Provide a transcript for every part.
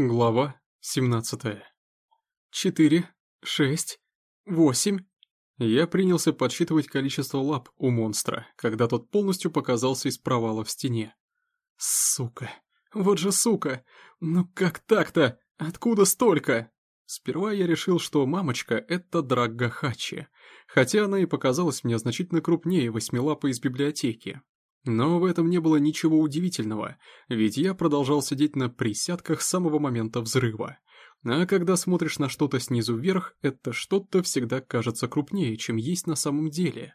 Глава 17. Четыре, шесть, восемь. Я принялся подсчитывать количество лап у монстра, когда тот полностью показался из провала в стене. Сука. Вот же сука. Ну как так-то? Откуда столько? Сперва я решил, что мамочка — это Драгга Хачи, хотя она и показалась мне значительно крупнее восьмилапой из библиотеки. Но в этом не было ничего удивительного, ведь я продолжал сидеть на присядках с самого момента взрыва. А когда смотришь на что-то снизу вверх, это что-то всегда кажется крупнее, чем есть на самом деле.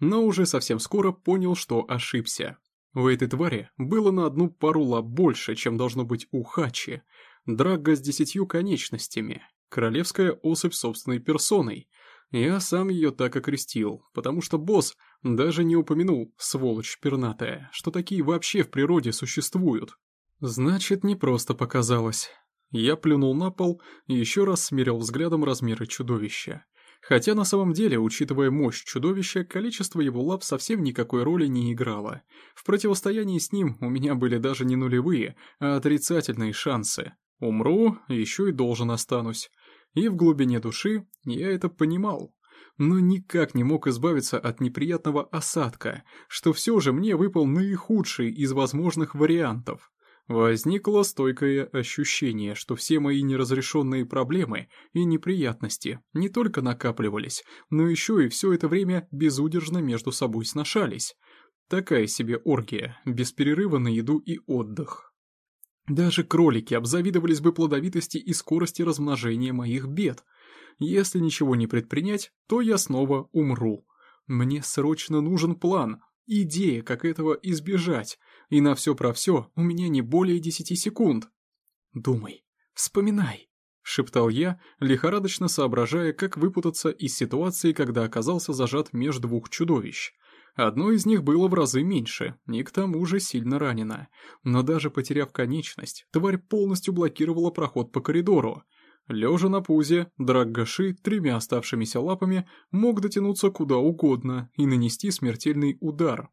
Но уже совсем скоро понял, что ошибся. У этой твари было на одну пару лап больше, чем должно быть у Хачи. Драга с десятью конечностями. Королевская особь собственной персоной. Я сам ее так окрестил, потому что босс даже не упомянул, сволочь пернатая, что такие вообще в природе существуют. Значит, не просто показалось. Я плюнул на пол и еще раз смерил взглядом размеры чудовища. Хотя на самом деле, учитывая мощь чудовища, количество его лап совсем никакой роли не играло. В противостоянии с ним у меня были даже не нулевые, а отрицательные шансы. Умру, еще и должен останусь. И в глубине души я это понимал. Но никак не мог избавиться от неприятного осадка, что все же мне выпал наихудший из возможных вариантов. Возникло стойкое ощущение, что все мои неразрешенные проблемы и неприятности не только накапливались, но еще и все это время безудержно между собой сношались. Такая себе оргия, без перерыва на еду и отдых. Даже кролики обзавидовались бы плодовитости и скорости размножения моих бед. Если ничего не предпринять, то я снова умру. Мне срочно нужен план, идея, как этого избежать, и на все про все у меня не более десяти секунд. Думай, вспоминай, шептал я, лихорадочно соображая, как выпутаться из ситуации, когда оказался зажат между двух чудовищ. Одно из них было в разы меньше, и к тому же сильно ранено. Но даже потеряв конечность, тварь полностью блокировала проход по коридору. Лежа на пузе, Драггаши тремя оставшимися лапами мог дотянуться куда угодно и нанести смертельный удар.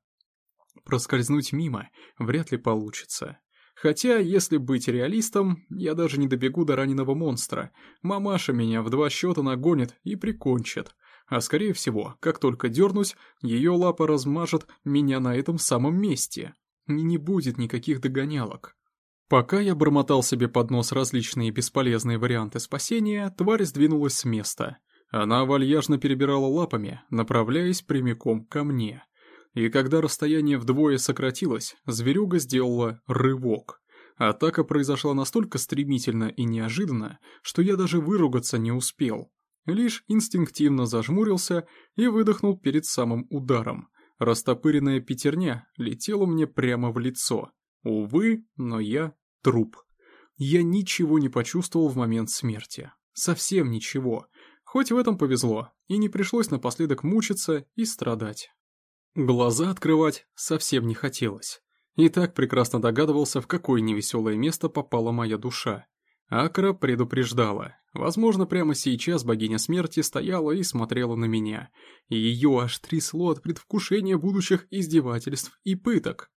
Проскользнуть мимо вряд ли получится. Хотя, если быть реалистом, я даже не добегу до раненого монстра. Мамаша меня в два счета нагонит и прикончит а скорее всего, как только дернусь, ее лапа размажет меня на этом самом месте. И не будет никаких догонялок. Пока я бормотал себе под нос различные бесполезные варианты спасения, тварь сдвинулась с места. Она вальяжно перебирала лапами, направляясь прямиком ко мне. И когда расстояние вдвое сократилось, зверюга сделала рывок. Атака произошла настолько стремительно и неожиданно, что я даже выругаться не успел лишь инстинктивно зажмурился и выдохнул перед самым ударом. Растопыренная пятерня летела мне прямо в лицо. Увы, но я труп. Я ничего не почувствовал в момент смерти. Совсем ничего. Хоть в этом повезло, и не пришлось напоследок мучиться и страдать. Глаза открывать совсем не хотелось. И так прекрасно догадывался, в какое невеселое место попала моя душа. Акра предупреждала. Возможно, прямо сейчас богиня смерти стояла и смотрела на меня, и ее аж трясло от предвкушения будущих издевательств и пыток.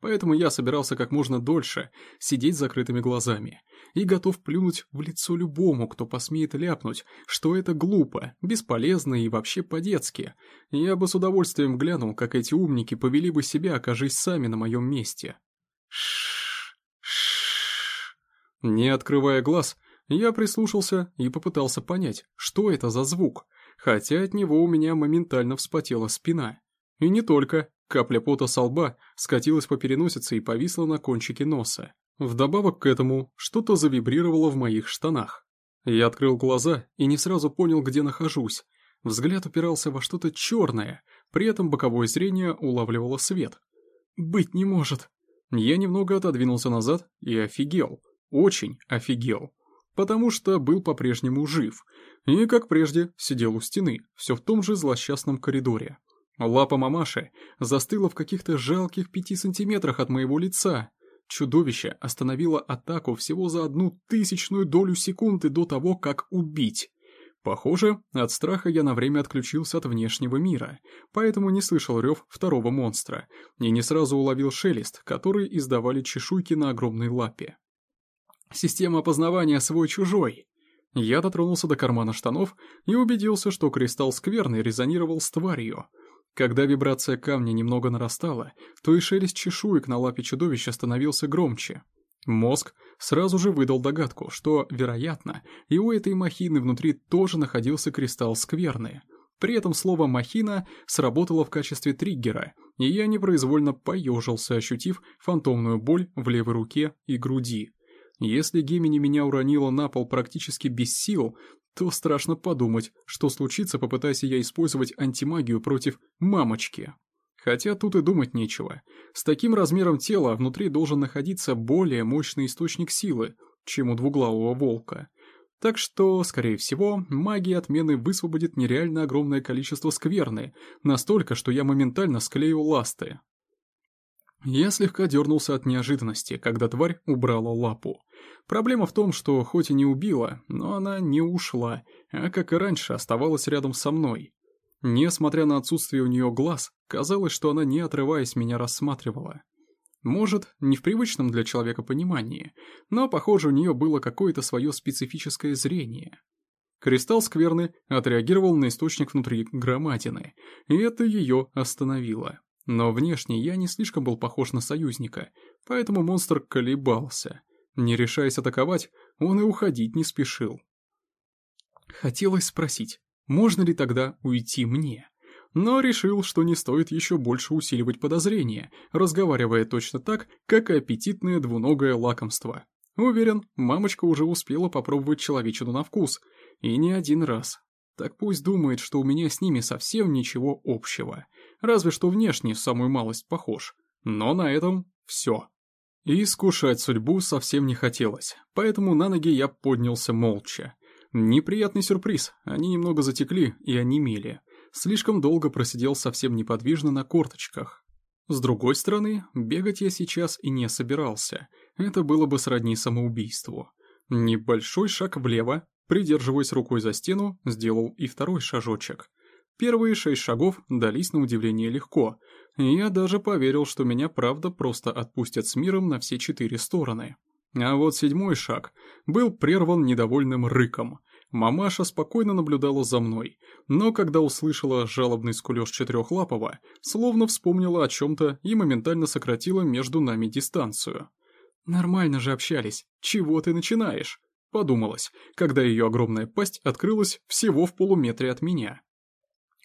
Поэтому я собирался как можно дольше сидеть с закрытыми глазами и готов плюнуть в лицо любому, кто посмеет ляпнуть, что это глупо, бесполезно и вообще по-детски. Я бы с удовольствием глянул, как эти умники повели бы себя, окажись сами на моем месте. Шшш. Не открывая глаз, я прислушался и попытался понять, что это за звук, хотя от него у меня моментально вспотела спина. И не только, капля пота со лба скатилась по переносице и повисла на кончике носа. Вдобавок к этому что-то завибрировало в моих штанах. Я открыл глаза и не сразу понял, где нахожусь. Взгляд упирался во что-то черное, при этом боковое зрение улавливало свет. «Быть не может!» Я немного отодвинулся назад и офигел. Очень офигел. Потому что был по-прежнему жив. И, как прежде, сидел у стены, все в том же злосчастном коридоре. Лапа мамаши застыла в каких-то жалких пяти сантиметрах от моего лица. Чудовище остановило атаку всего за одну тысячную долю секунды до того, как убить. Похоже, от страха я на время отключился от внешнего мира, поэтому не слышал рев второго монстра и не сразу уловил шелест, который издавали чешуйки на огромной лапе. Система опознавания свой-чужой. Я дотронулся до кармана штанов и убедился, что кристалл скверный резонировал с тварью. Когда вибрация камня немного нарастала, то и шелест чешуек на лапе чудовища становился громче. Мозг сразу же выдал догадку, что, вероятно, и у этой махины внутри тоже находился кристалл скверный. При этом слово «махина» сработало в качестве триггера, и я непроизвольно поежился, ощутив фантомную боль в левой руке и груди. Если Гемини меня уронила на пол практически без сил, то страшно подумать, что случится, попытаясь я использовать антимагию против мамочки. Хотя тут и думать нечего. С таким размером тела внутри должен находиться более мощный источник силы, чем у двуглавого волка. Так что, скорее всего, магия отмены высвободит нереально огромное количество скверны, настолько, что я моментально склею ласты. Я слегка дернулся от неожиданности, когда тварь убрала лапу. Проблема в том, что хоть и не убила, но она не ушла, а как и раньше оставалась рядом со мной. Несмотря на отсутствие у нее глаз, казалось, что она не отрываясь меня рассматривала. Может, не в привычном для человека понимании, но, похоже, у нее было какое-то свое специфическое зрение. Кристалл скверны отреагировал на источник внутри громадины, и это ее остановило. Но внешне я не слишком был похож на союзника, поэтому монстр колебался. Не решаясь атаковать, он и уходить не спешил. Хотелось спросить, можно ли тогда уйти мне? Но решил, что не стоит еще больше усиливать подозрения, разговаривая точно так, как и аппетитное двуногое лакомство. Уверен, мамочка уже успела попробовать человечину на вкус, и не один раз. Так пусть думает, что у меня с ними совсем ничего общего, разве что внешне самую малость похож. Но на этом все. И искушать судьбу совсем не хотелось, поэтому на ноги я поднялся молча. Неприятный сюрприз, они немного затекли и онемели. Слишком долго просидел совсем неподвижно на корточках. С другой стороны, бегать я сейчас и не собирался, это было бы сродни самоубийству. Небольшой шаг влево, придерживаясь рукой за стену, сделал и второй шажочек. Первые шесть шагов дались на удивление легко — я даже поверил, что меня правда просто отпустят с миром на все четыре стороны. А вот седьмой шаг был прерван недовольным рыком. Мамаша спокойно наблюдала за мной, но когда услышала жалобный скулёж четырехлапого, словно вспомнила о чем-то и моментально сократила между нами дистанцию. «Нормально же общались, чего ты начинаешь?» Подумалось, когда ее огромная пасть открылась всего в полуметре от меня.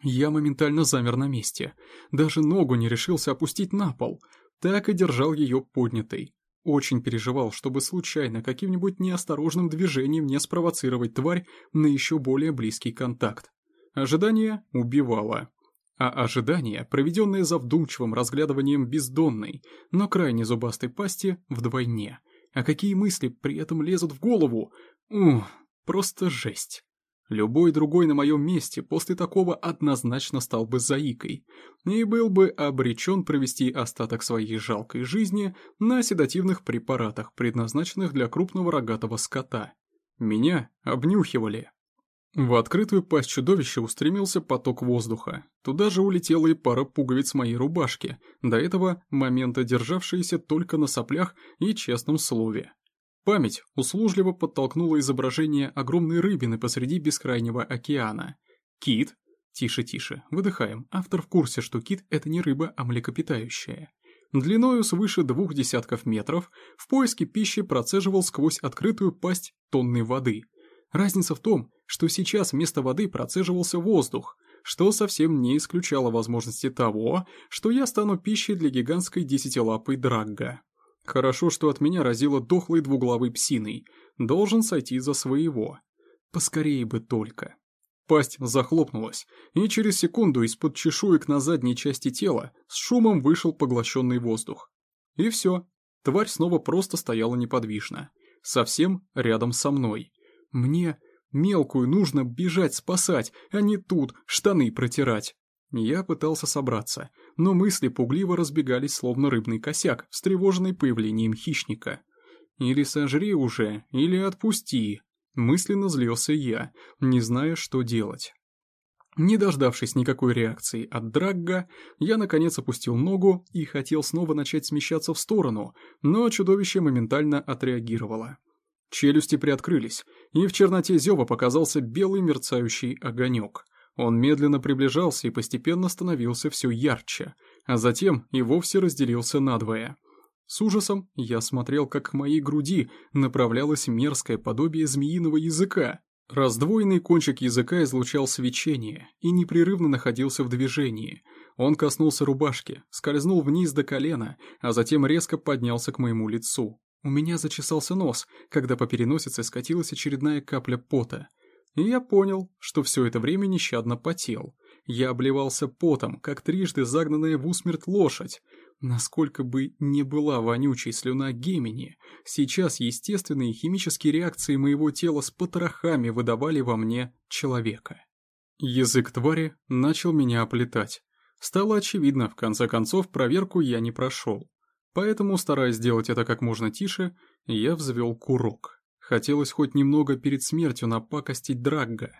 Я моментально замер на месте. Даже ногу не решился опустить на пол. Так и держал ее поднятой. Очень переживал, чтобы случайно каким-нибудь неосторожным движением не спровоцировать тварь на еще более близкий контакт. Ожидание убивало. А ожидание, проведенное за вдумчивым разглядыванием бездонной, но крайне зубастой пасти, вдвойне. А какие мысли при этом лезут в голову? Ух, просто жесть. Любой другой на моем месте после такого однозначно стал бы заикой и был бы обречен провести остаток своей жалкой жизни на седативных препаратах, предназначенных для крупного рогатого скота. Меня обнюхивали. В открытую пасть чудовища устремился поток воздуха. Туда же улетела и пара пуговиц моей рубашки, до этого момента державшиеся только на соплях и честном слове. Память услужливо подтолкнула изображение огромной рыбины посреди бескрайнего океана. Кит. Тише-тише, выдыхаем. Автор в курсе, что кит – это не рыба, а млекопитающее. Длиною свыше двух десятков метров в поиске пищи процеживал сквозь открытую пасть тонны воды. Разница в том, что сейчас вместо воды процеживался воздух, что совсем не исключало возможности того, что я стану пищей для гигантской десятилапой драгга. Хорошо, что от меня разило дохлой двуглавой псиной. Должен сойти за своего. Поскорее бы только. Пасть захлопнулась, и через секунду из-под чешуек на задней части тела с шумом вышел поглощенный воздух. И все. Тварь снова просто стояла неподвижно. Совсем рядом со мной. Мне мелкую нужно бежать спасать, а не тут штаны протирать. Я пытался собраться, но мысли пугливо разбегались, словно рыбный косяк, встревоженный появлением хищника. «Или сожри уже, или отпусти», — мысленно злился я, не зная, что делать. Не дождавшись никакой реакции от Драгга, я наконец опустил ногу и хотел снова начать смещаться в сторону, но чудовище моментально отреагировало. Челюсти приоткрылись, и в черноте зева показался белый мерцающий огонек. Он медленно приближался и постепенно становился все ярче, а затем и вовсе разделился надвое. С ужасом я смотрел, как к моей груди направлялось мерзкое подобие змеиного языка. Раздвоенный кончик языка излучал свечение и непрерывно находился в движении. Он коснулся рубашки, скользнул вниз до колена, а затем резко поднялся к моему лицу. У меня зачесался нос, когда по переносице скатилась очередная капля пота. И я понял, что все это время нещадно потел. Я обливался потом, как трижды загнанная в усмерть лошадь. Насколько бы не была вонючей слюна Гемини, сейчас естественные химические реакции моего тела с потрохами выдавали во мне человека. Язык твари начал меня оплетать. Стало очевидно, в конце концов, проверку я не прошел. Поэтому, стараясь сделать это как можно тише, я взвел курок. Хотелось хоть немного перед смертью напакостить Драгга.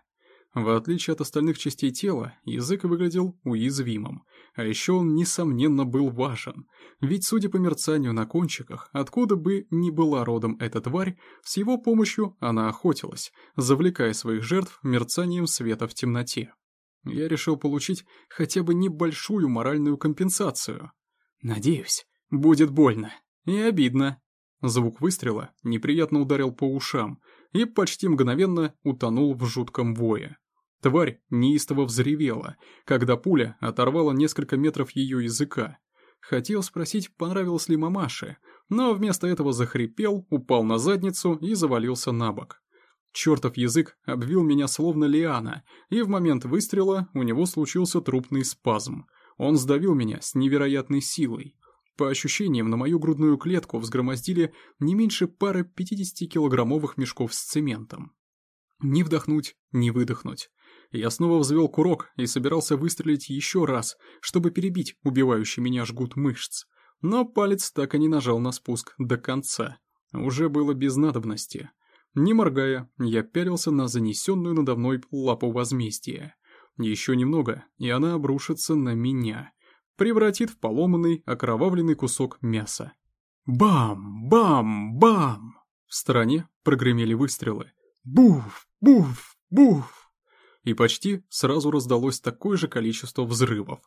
В отличие от остальных частей тела, язык выглядел уязвимым, а еще он, несомненно, был важен, ведь, судя по мерцанию на кончиках, откуда бы ни была родом эта тварь, с его помощью она охотилась, завлекая своих жертв мерцанием света в темноте. Я решил получить хотя бы небольшую моральную компенсацию. Надеюсь, Будет больно. И обидно. Звук выстрела неприятно ударил по ушам и почти мгновенно утонул в жутком вое. Тварь неистово взревела, когда пуля оторвала несколько метров ее языка. Хотел спросить, понравилось ли мамаше, но вместо этого захрипел, упал на задницу и завалился на бок. Чертов язык обвил меня словно лиана, и в момент выстрела у него случился трупный спазм. Он сдавил меня с невероятной силой. По ощущениям, на мою грудную клетку взгромоздили не меньше пары 50-килограммовых мешков с цементом. Ни вдохнуть, ни выдохнуть. Я снова взвел курок и собирался выстрелить еще раз, чтобы перебить убивающий меня жгут мышц. Но палец так и не нажал на спуск до конца. Уже было без надобности. Не моргая, я пялился на занесенную надо мной лапу возмездия. Еще немного, и она обрушится на меня превратит в поломанный, окровавленный кусок мяса. Бам! Бам! Бам! В стороне прогремели выстрелы. Буф! Буф! Буф! И почти сразу раздалось такое же количество взрывов.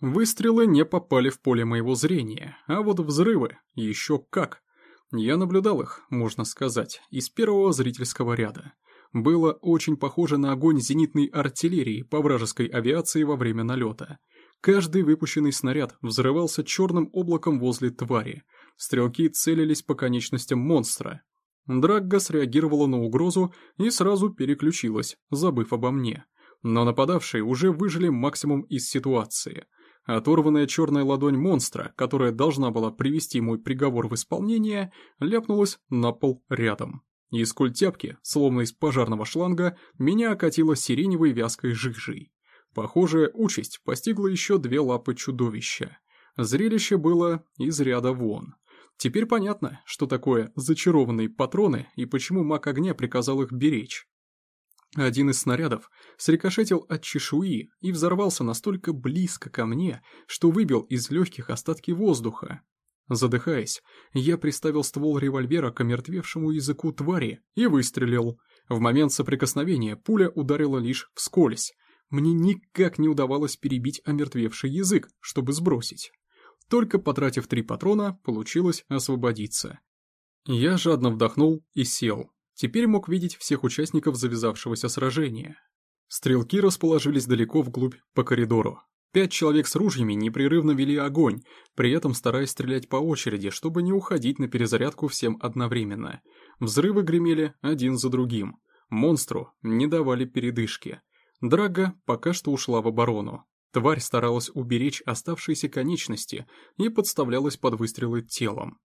Выстрелы не попали в поле моего зрения, а вот взрывы еще как. Я наблюдал их, можно сказать, из первого зрительского ряда. Было очень похоже на огонь зенитной артиллерии по вражеской авиации во время налета – Каждый выпущенный снаряд взрывался черным облаком возле твари. Стрелки целились по конечностям монстра. Драгга среагировала на угрозу и сразу переключилась, забыв обо мне. Но нападавшие уже выжили максимум из ситуации. Оторванная черная ладонь монстра, которая должна была привести мой приговор в исполнение, ляпнулась на пол рядом. Из культяпки, словно из пожарного шланга, меня окатило сиреневой вязкой жижей. Похожая участь постигла еще две лапы чудовища. Зрелище было из ряда вон. Теперь понятно, что такое зачарованные патроны и почему маг огня приказал их беречь. Один из снарядов срикошетил от чешуи и взорвался настолько близко ко мне, что выбил из легких остатки воздуха. Задыхаясь, я приставил ствол револьвера к омертвевшему языку твари и выстрелил. В момент соприкосновения пуля ударила лишь вскользь, мне никак не удавалось перебить омертвевший язык, чтобы сбросить. Только потратив три патрона, получилось освободиться. Я жадно вдохнул и сел. Теперь мог видеть всех участников завязавшегося сражения. Стрелки расположились далеко вглубь по коридору. Пять человек с ружьями непрерывно вели огонь, при этом стараясь стрелять по очереди, чтобы не уходить на перезарядку всем одновременно. Взрывы гремели один за другим. Монстру не давали передышки. Драга пока что ушла в оборону. Тварь старалась уберечь оставшиеся конечности и подставлялась под выстрелы телом.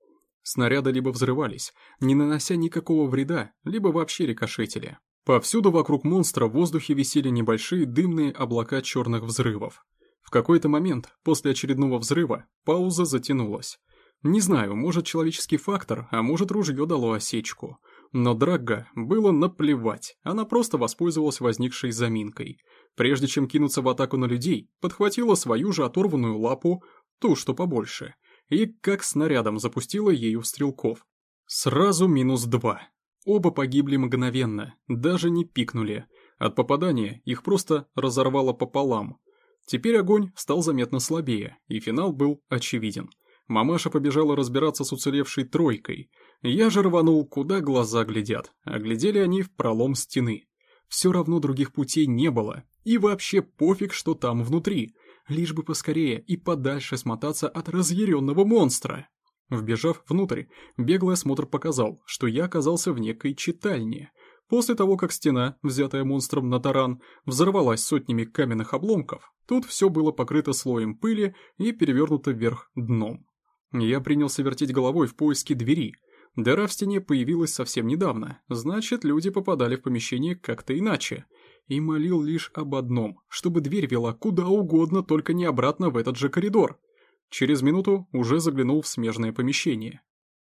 Снаряды либо взрывались, не нанося никакого вреда, либо вообще рикошетили. Повсюду вокруг монстра в воздухе висели небольшие дымные облака черных взрывов. В какой-то момент, после очередного взрыва, пауза затянулась. Не знаю, может человеческий фактор, а может ружье дало осечку. Но Драгга было наплевать, она просто воспользовалась возникшей заминкой. Прежде чем кинуться в атаку на людей, подхватила свою же оторванную лапу, ту, что побольше, и как снарядом запустила ею в стрелков. Сразу минус два. Оба погибли мгновенно, даже не пикнули. От попадания их просто разорвало пополам. Теперь огонь стал заметно слабее, и финал был очевиден. Мамаша побежала разбираться с уцелевшей тройкой. Я же рванул, куда глаза глядят, а глядели они в пролом стены. Все равно других путей не было, и вообще пофиг, что там внутри, лишь бы поскорее и подальше смотаться от разъяренного монстра. Вбежав внутрь, беглый осмотр показал, что я оказался в некой читальне. После того, как стена, взятая монстром на таран, взорвалась сотнями каменных обломков, тут все было покрыто слоем пыли и перевернуто вверх дном. Я принялся вертеть головой в поиске двери. Дыра в стене появилась совсем недавно, значит, люди попадали в помещение как-то иначе. И молил лишь об одном, чтобы дверь вела куда угодно, только не обратно в этот же коридор. Через минуту уже заглянул в смежное помещение.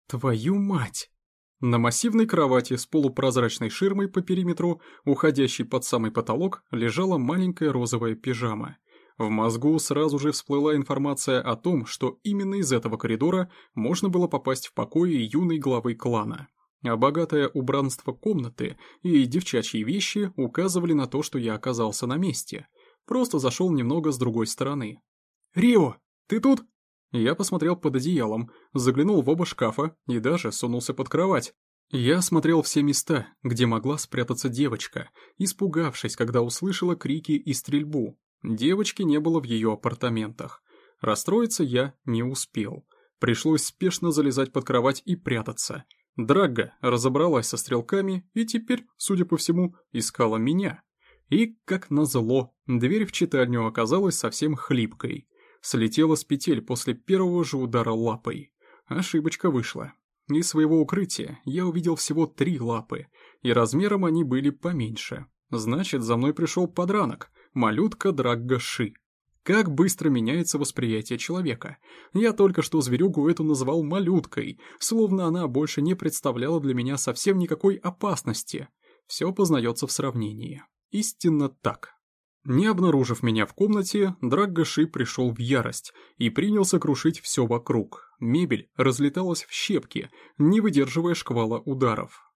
Твою мать! На массивной кровати с полупрозрачной ширмой по периметру, уходящей под самый потолок, лежала маленькая розовая пижама. В мозгу сразу же всплыла информация о том, что именно из этого коридора можно было попасть в покои юной главы клана. А богатое убранство комнаты и девчачьи вещи указывали на то, что я оказался на месте. Просто зашел немного с другой стороны. «Рио, ты тут?» Я посмотрел под одеялом, заглянул в оба шкафа и даже сунулся под кровать. Я осмотрел все места, где могла спрятаться девочка, испугавшись, когда услышала крики и стрельбу. Девочки не было в ее апартаментах. Расстроиться я не успел. Пришлось спешно залезать под кровать и прятаться. Драгга разобралась со стрелками и теперь, судя по всему, искала меня. И, как назло, дверь в читальню оказалась совсем хлипкой слетела с петель после первого же удара лапой. Ошибочка вышла. Из своего укрытия я увидел всего три лапы, и размером они были поменьше. Значит, за мной пришел подранок, малютка Драгга Ши. Как быстро меняется восприятие человека. Я только что зверюгу эту называл малюткой, словно она больше не представляла для меня совсем никакой опасности. Все познается в сравнении. Истинно так. Не обнаружив меня в комнате, Драггаши пришел в ярость и принялся крушить все вокруг. Мебель разлеталась в щепки, не выдерживая шквала ударов.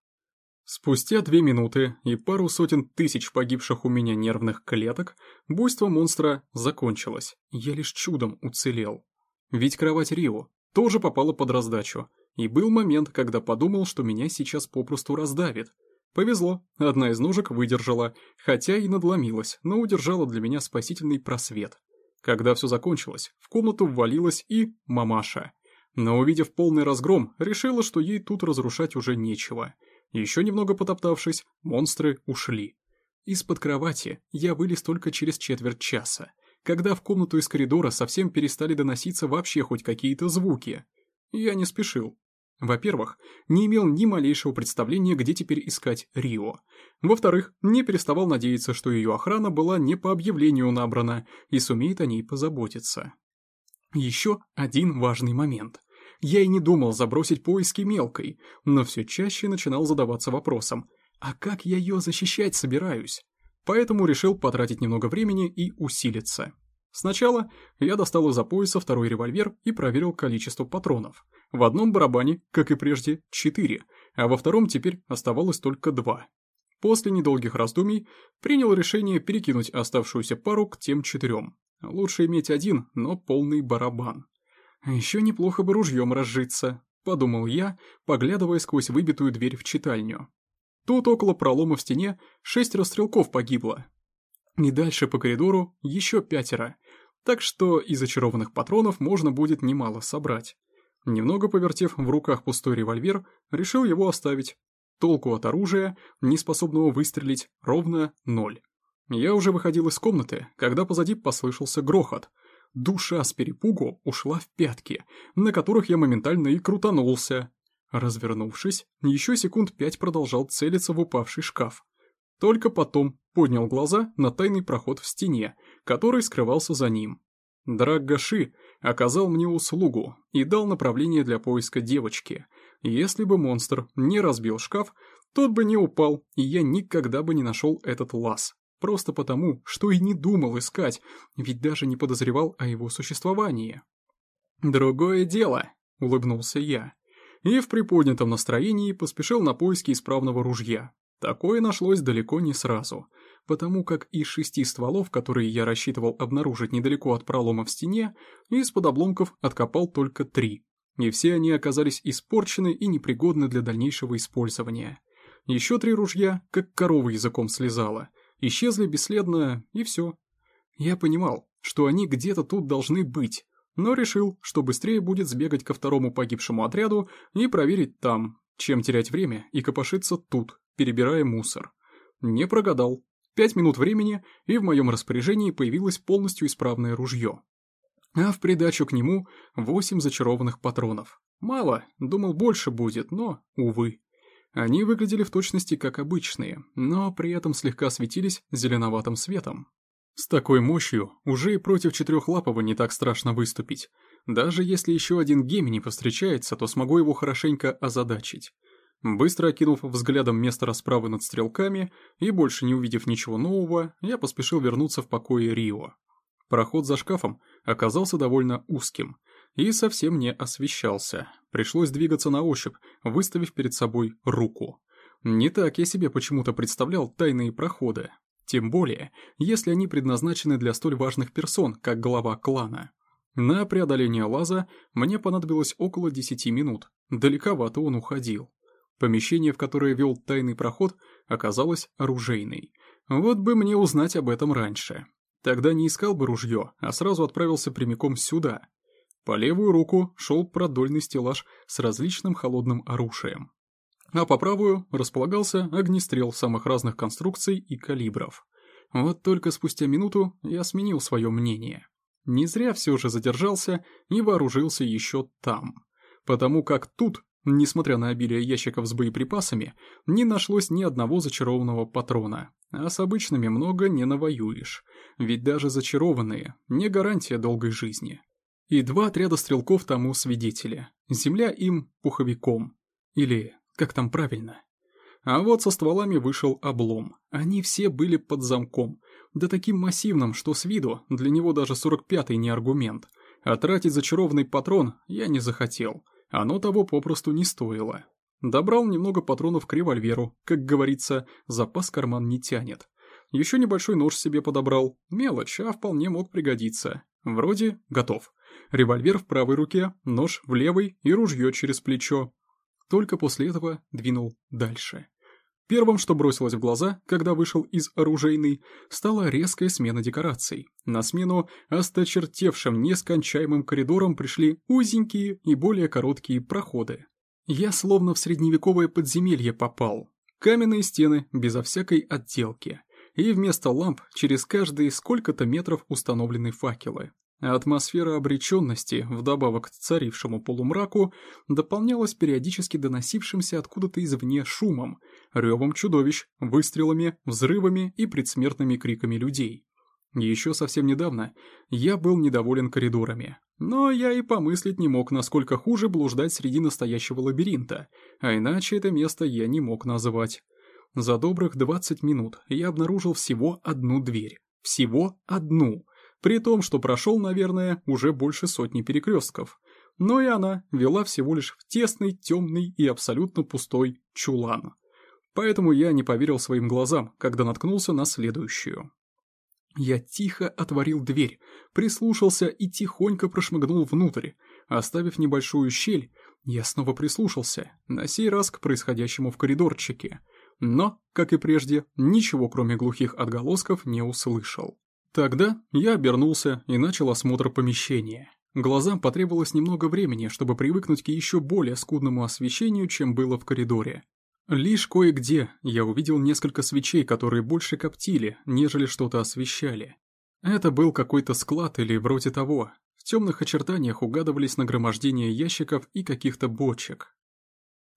Спустя две минуты и пару сотен тысяч погибших у меня нервных клеток, буйство монстра закончилось, я лишь чудом уцелел. Ведь кровать Рио тоже попала под раздачу, и был момент, когда подумал, что меня сейчас попросту раздавит, Повезло, одна из ножек выдержала, хотя и надломилась, но удержала для меня спасительный просвет. Когда все закончилось, в комнату ввалилась и мамаша. Но увидев полный разгром, решила, что ей тут разрушать уже нечего. Еще немного потоптавшись, монстры ушли. Из-под кровати я вылез только через четверть часа, когда в комнату из коридора совсем перестали доноситься вообще хоть какие-то звуки. Я не спешил, во-первых, не имел ни малейшего представления, где теперь искать Рио. Во-вторых, не переставал надеяться, что ее охрана была не по объявлению набрана и сумеет о ней позаботиться. Еще один важный момент. Я и не думал забросить поиски мелкой, но все чаще начинал задаваться вопросом, а как я ее защищать собираюсь? Поэтому решил потратить немного времени и усилиться. Сначала я достал из-за пояса второй револьвер и проверил количество патронов. В одном барабане, как и прежде, четыре, а во втором теперь оставалось только два. После недолгих раздумий принял решение перекинуть оставшуюся пару к тем четырем. Лучше иметь один, но полный барабан. Еще неплохо бы ружьем разжиться, подумал я, поглядывая сквозь выбитую дверь в читальню. Тут около пролома в стене шестеро стрелков погибло. И дальше по коридору еще пятеро, так что из очарованных патронов можно будет немало собрать. Немного повертев в руках пустой револьвер, решил его оставить. Толку от оружия, не способного выстрелить, ровно ноль. Я уже выходил из комнаты, когда позади послышался грохот. Душа с перепугу ушла в пятки, на которых я моментально и крутанулся. Развернувшись, еще секунд пять продолжал целиться в упавший шкаф. Только потом поднял глаза на тайный проход в стене, который скрывался за ним. Драггаши оказал мне услугу и дал направление для поиска девочки. Если бы монстр не разбил шкаф, тот бы не упал, и я никогда бы не нашел этот лаз. Просто потому, что и не думал искать, ведь даже не подозревал о его существовании. «Другое дело», — улыбнулся я. и в приподнятом настроении поспешил на поиски исправного ружья. Такое нашлось далеко не сразу, потому как из шести стволов, которые я рассчитывал обнаружить недалеко от пролома в стене, из-под обломков откопал только три, и все они оказались испорчены и непригодны для дальнейшего использования. Еще три ружья, как корова языком слезала, исчезли бесследно, и все. Я понимал, что они где-то тут должны быть, но решил, что быстрее будет сбегать ко второму погибшему отряду и проверить там, чем терять время и копошиться тут, перебирая мусор. Не прогадал. Пять минут времени, и в моем распоряжении появилось полностью исправное ружье. А в придачу к нему восемь зачарованных патронов. Мало, думал больше будет, но, увы. Они выглядели в точности как обычные, но при этом слегка светились зеленоватым светом. С такой мощью уже и против четырехлапого не так страшно выступить. Даже если еще один гемини повстречается, то смогу его хорошенько озадачить. Быстро окинув взглядом место расправы над стрелками и больше не увидев ничего нового, я поспешил вернуться в покое Рио. Проход за шкафом оказался довольно узким и совсем не освещался. Пришлось двигаться на ощупь, выставив перед собой руку. Не так я себе почему-то представлял тайные проходы. Тем более, если они предназначены для столь важных персон, как глава клана. На преодоление лаза мне понадобилось около 10 минут. Далековато он уходил. Помещение, в которое вел тайный проход, оказалось оружейной. Вот бы мне узнать об этом раньше. Тогда не искал бы ружье, а сразу отправился прямиком сюда. По левую руку шел продольный стеллаж с различным холодным оружием. А по правую располагался огнестрел самых разных конструкций и калибров. Вот только спустя минуту я сменил свое мнение. Не зря все же задержался и вооружился еще там. Потому как тут Несмотря на обилие ящиков с боеприпасами, не нашлось ни одного зачарованного патрона, а с обычными много не навоюешь, ведь даже зачарованные – не гарантия долгой жизни. И два отряда стрелков тому свидетели, земля им пуховиком, или как там правильно. А вот со стволами вышел облом, они все были под замком, да таким массивным, что с виду для него даже 45-й не аргумент, а тратить зачарованный патрон я не захотел – оно того попросту не стоило. Добрал немного патронов к револьверу, как говорится, запас карман не тянет. Еще небольшой нож себе подобрал, мелочь, а вполне мог пригодиться. Вроде готов. Револьвер в правой руке, нож в левой и ружье через плечо. Только после этого двинул дальше. Первым, что бросилось в глаза, когда вышел из оружейной, стала резкая смена декораций. На смену осточертевшим нескончаемым коридорам пришли узенькие и более короткие проходы. Я словно в средневековое подземелье попал. Каменные стены, безо всякой отделки. И вместо ламп через каждые сколько-то метров установлены факелы. Атмосфера обреченности, вдобавок к царившему полумраку, дополнялась периодически доносившимся откуда-то извне шумом, ревом чудовищ, выстрелами, взрывами и предсмертными криками людей. Еще совсем недавно я был недоволен коридорами, но я и помыслить не мог, насколько хуже блуждать среди настоящего лабиринта, а иначе это место я не мог назвать. За добрых 20 минут я обнаружил всего одну дверь. Всего одну — при том, что прошел, наверное, уже больше сотни перекрестков. Но и она вела всего лишь в тесный, темный и абсолютно пустой чулан. Поэтому я не поверил своим глазам, когда наткнулся на следующую. Я тихо отворил дверь, прислушался и тихонько прошмыгнул внутрь. Оставив небольшую щель, я снова прислушался, на сей раз к происходящему в коридорчике. Но, как и прежде, ничего кроме глухих отголосков не услышал. Тогда я обернулся и начал осмотр помещения. Глазам потребовалось немного времени, чтобы привыкнуть к еще более скудному освещению, чем было в коридоре. Лишь кое-где я увидел несколько свечей, которые больше коптили, нежели что-то освещали. Это был какой-то склад или вроде того. В темных очертаниях угадывались нагромождения ящиков и каких-то бочек.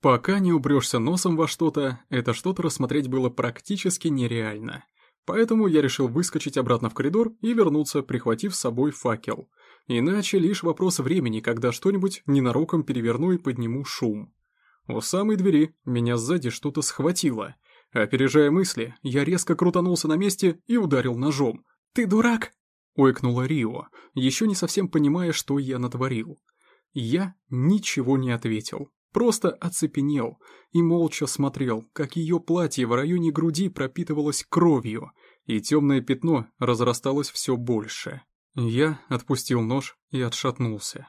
Пока не убрешься носом во что-то, это что-то рассмотреть было практически нереально – Поэтому я решил выскочить обратно в коридор и вернуться, прихватив с собой факел. Иначе лишь вопрос времени, когда что-нибудь ненароком переверну и подниму шум. У самой двери меня сзади что-то схватило. Опережая мысли, я резко крутанулся на месте и ударил ножом. «Ты дурак!» — ойкнула Рио, еще не совсем понимая, что я натворил. Я ничего не ответил. Просто оцепенел и молча смотрел, как ее платье в районе груди пропитывалось кровью, и темное пятно разрасталось все больше. Я отпустил нож и отшатнулся.